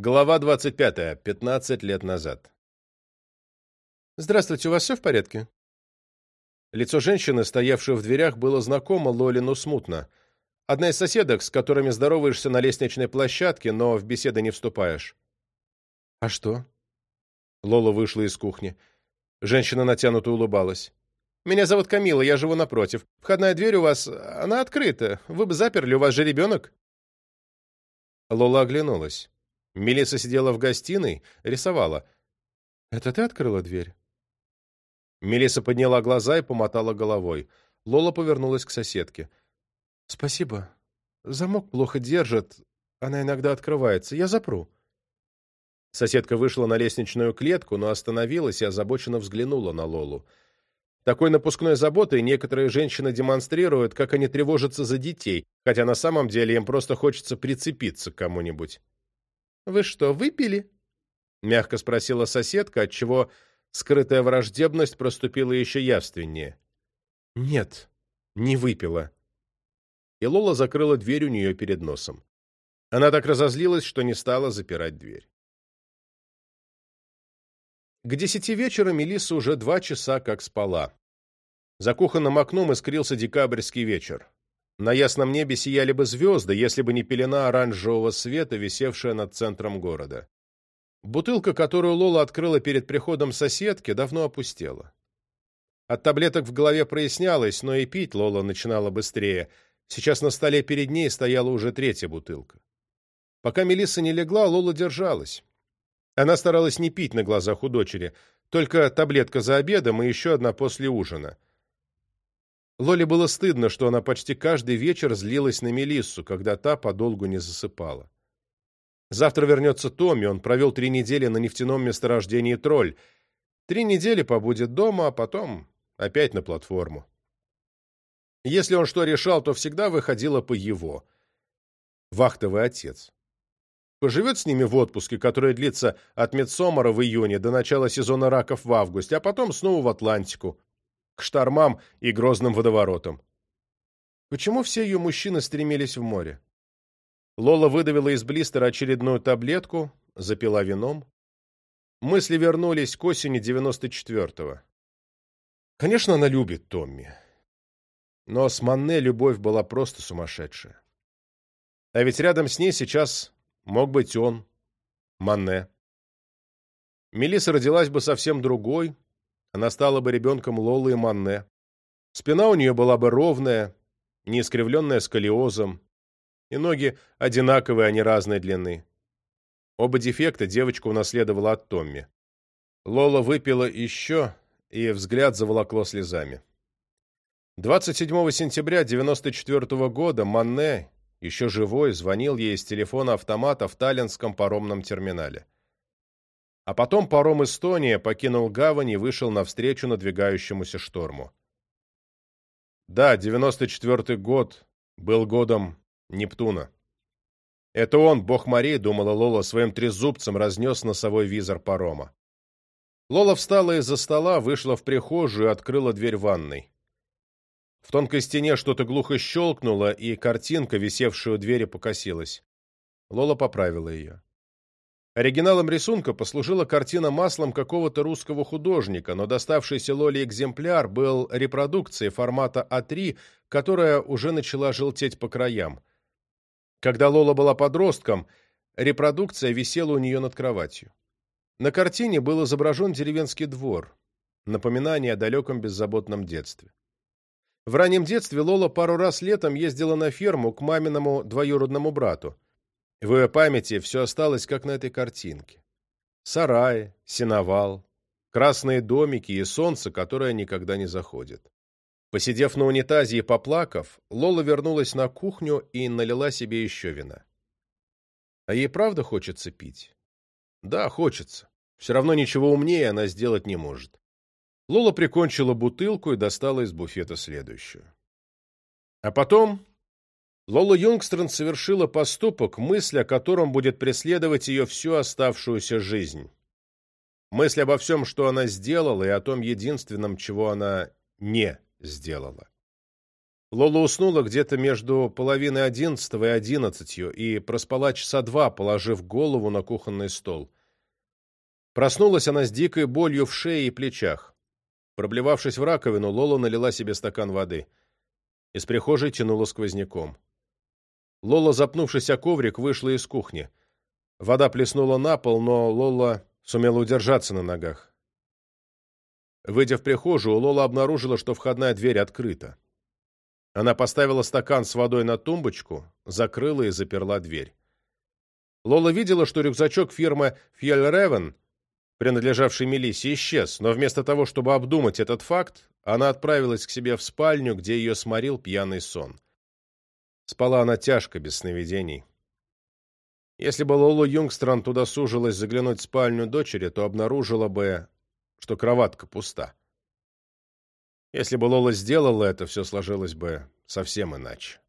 Глава 25. 15 лет назад. «Здравствуйте, у вас все в порядке?» Лицо женщины, стоявшей в дверях, было знакомо Лолину смутно. Одна из соседок, с которыми здороваешься на лестничной площадке, но в беседы не вступаешь. «А что?» Лола вышла из кухни. Женщина натянуто улыбалась. «Меня зовут Камила, я живу напротив. Входная дверь у вас, она открыта. Вы бы заперли, у вас же ребенок?» Лола оглянулась. Милиса сидела в гостиной, рисовала. «Это ты открыла дверь?» Милиса подняла глаза и помотала головой. Лола повернулась к соседке. «Спасибо. Замок плохо держит. Она иногда открывается. Я запру». Соседка вышла на лестничную клетку, но остановилась и озабоченно взглянула на Лолу. Такой напускной заботой некоторые женщины демонстрируют, как они тревожатся за детей, хотя на самом деле им просто хочется прицепиться к кому-нибудь. «Вы что, выпили?» — мягко спросила соседка, отчего скрытая враждебность проступила еще явственнее. «Нет, не выпила». И Лола закрыла дверь у нее перед носом. Она так разозлилась, что не стала запирать дверь. К десяти вечера Мелисса уже два часа как спала. За кухонным окном искрился декабрьский вечер. На ясном небе сияли бы звезды, если бы не пелена оранжевого света, висевшая над центром города. Бутылка, которую Лола открыла перед приходом соседки, давно опустела. От таблеток в голове прояснялось, но и пить Лола начинала быстрее. Сейчас на столе перед ней стояла уже третья бутылка. Пока Мелисса не легла, Лола держалась. Она старалась не пить на глазах у дочери, только таблетка за обедом и еще одна после ужина — Лоле было стыдно, что она почти каждый вечер злилась на Мелиссу, когда та подолгу не засыпала. Завтра вернется Томми, он провел три недели на нефтяном месторождении «Тролль». Три недели побудет дома, а потом опять на платформу. Если он что решал, то всегда выходило по его. Вахтовый отец. Поживет с ними в отпуске, который длится от медсомара в июне до начала сезона раков в августе, а потом снова в Атлантику, к штормам и грозным водоворотам. Почему все ее мужчины стремились в море? Лола выдавила из блистера очередную таблетку, запила вином. Мысли вернулись к осени 94-го. Конечно, она любит Томми. Но с Манне любовь была просто сумасшедшая. А ведь рядом с ней сейчас мог быть он, Манне. Мелисса родилась бы совсем другой, она стала бы ребенком Лолы и Манне. Спина у нее была бы ровная, не искривленная сколиозом, и ноги одинаковые, а не разной длины. Оба дефекта девочка унаследовала от Томми. Лола выпила еще, и взгляд заволокло слезами. 27 сентября 1994 -го года Манне, еще живой, звонил ей из телефона автомата в Таллинском паромном терминале а потом паром «Эстония» покинул гавань и вышел навстречу надвигающемуся шторму. Да, 94-й год был годом Нептуна. Это он, бог морей, думала Лола, своим трезубцем разнес носовой визор парома. Лола встала из-за стола, вышла в прихожую и открыла дверь ванной. В тонкой стене что-то глухо щелкнуло, и картинка, висевшая у двери, покосилась. Лола поправила ее. Оригиналом рисунка послужила картина маслом какого-то русского художника, но доставшийся Лоле экземпляр был репродукцией формата А3, которая уже начала желтеть по краям. Когда Лола была подростком, репродукция висела у нее над кроватью. На картине был изображен деревенский двор, напоминание о далеком беззаботном детстве. В раннем детстве Лола пару раз летом ездила на ферму к маминому двоюродному брату – в ее памяти все осталось, как на этой картинке. Сараи, сеновал, красные домики и солнце, которое никогда не заходит. Посидев на унитазе и поплакав, Лола вернулась на кухню и налила себе еще вина. А ей правда хочется пить? Да, хочется. Все равно ничего умнее она сделать не может. Лола прикончила бутылку и достала из буфета следующую. А потом Лола Юнгстрен совершила поступок, мысль о котором будет преследовать ее всю оставшуюся жизнь. Мысль обо всем, что она сделала, и о том единственном, чего она не сделала. Лола уснула где-то между половиной одиннадцатого и одиннадцатью и проспала часа два, положив голову на кухонный стол. Проснулась она с дикой болью в шее и плечах. Проблевавшись в раковину, Лола налила себе стакан воды. Из прихожей тянула сквозняком. Лола, запнувшись о коврик, вышла из кухни. Вода плеснула на пол, но Лола сумела удержаться на ногах. Выйдя в прихожую, Лола обнаружила, что входная дверь открыта. Она поставила стакан с водой на тумбочку, закрыла и заперла дверь. Лола видела, что рюкзачок фирмы Fjellreven, принадлежавший Мелиссе, исчез, но вместо того, чтобы обдумать этот факт, она отправилась к себе в спальню, где ее сморил пьяный сон. Спала она тяжко, без сновидений. Если бы Лолу Юнгстран туда сужилась заглянуть в спальню дочери, то обнаружила бы, что кроватка пуста. Если бы Лола сделала это, все сложилось бы совсем иначе.